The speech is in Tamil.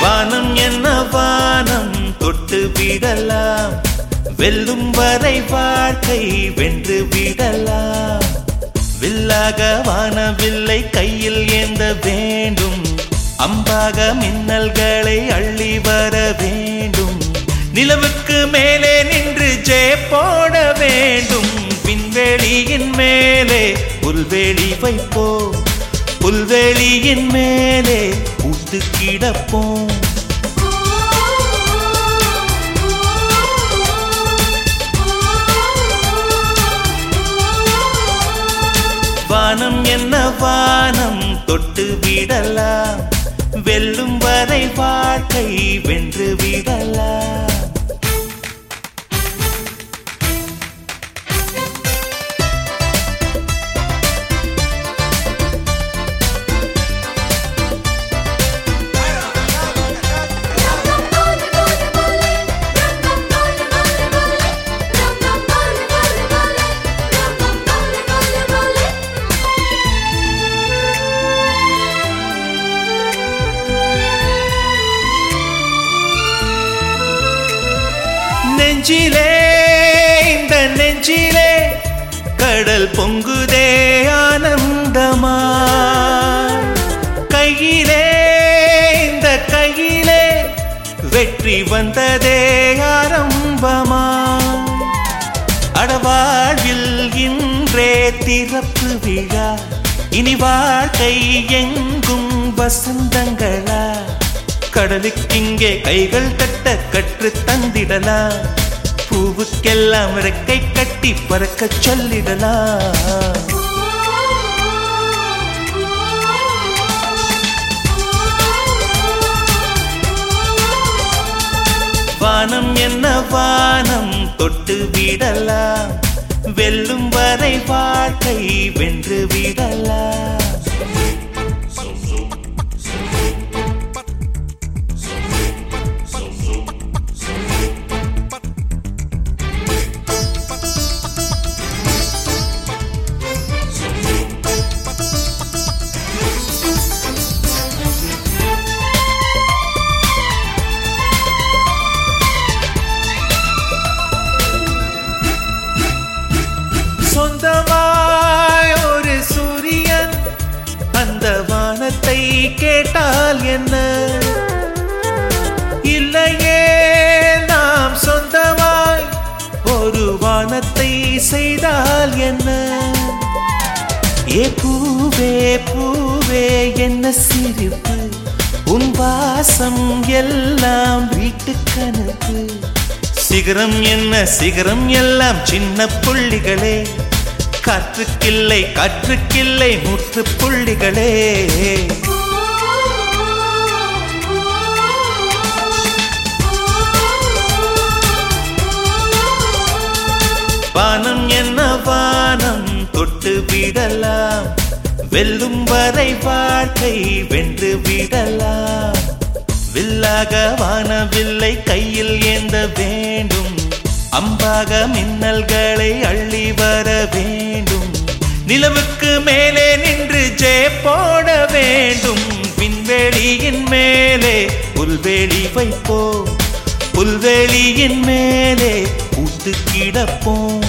வானம் என்ன வானம் தொட்டு விடலாம். வெல்லும் வரை வாழ்க்கை வென்று விடலாம். வில்லாக வானவில்லை கையில் ஏந்த வேண்டும். அம்பாக மின்னல்களை அள்ளி வர வேண்டும். நிலவுக்கு மேலே நின்று ஜே போட வேண்டும். விண்வெளியின் மேலே புல்வெளி வைப்போம். புல்வெளியின் மேலே பூத்து கிடப்போம். வானம் என்ன வானம் தொட்டு விடலாம். வெல்லும் வரை வாழ்க்கை வென்று விடலாம். நெஞ்சிலே இந்த நெஞ்சிலே கடல் பொங்குதே ஆனந்தமா? கையிலே இந்த கையிலே வெற்றி வந்ததே ஆரம்பமா? அடவாழ்வில் இன்றே திறப்பு விழா இனி வாழ்க்கை எங்கும் வசந்தங்களா? கடலுக்கிங்கே கைகள் தட்ட கற்று தந்திடலாம் பூவுக்கெல்லாம் இறக்கை கட்டி பறக்க சொல்லிடலாம். வானம் என்ன வானம் தொட்டு விடலாம். வெல்லும் வரை வாழ்க்கை வென்று விடலாம். கேட்டால் என்ன? இல்லையே நாம் சொந்தமாய் ஒரு வானத்தை செய்தால் என்ன? ஏ பூவே பூவே என்ன சிரிப்பு? உன் வாசம் எல்லாம் வீட்டு கணக்கு. சிகரம் என்ன சிகரம் எல்லாம் சின்ன புள்ளிகளே. காற்றுக்கில்லை காற்றுக்கில்லை நூற்று புள்ளிகளே. வானம் என்ன வானம் தொட்டு விடலாம். வெல்லும் வரை வாழ்க்கை வென்று விடலாம். வில்லாக வானவில்லை கையில் ஏந்த வேண்டும். அம்பாக மின்னல்களை அள்ளி வர வேண்டும். நிலவுக்கு மேலே நின்று ஜெய போட வேண்டும். விண்வெளியின் மேலே புல்வெளி வைப்போம். புல்வெளியின் மேலே பூத்து கிடப்போம்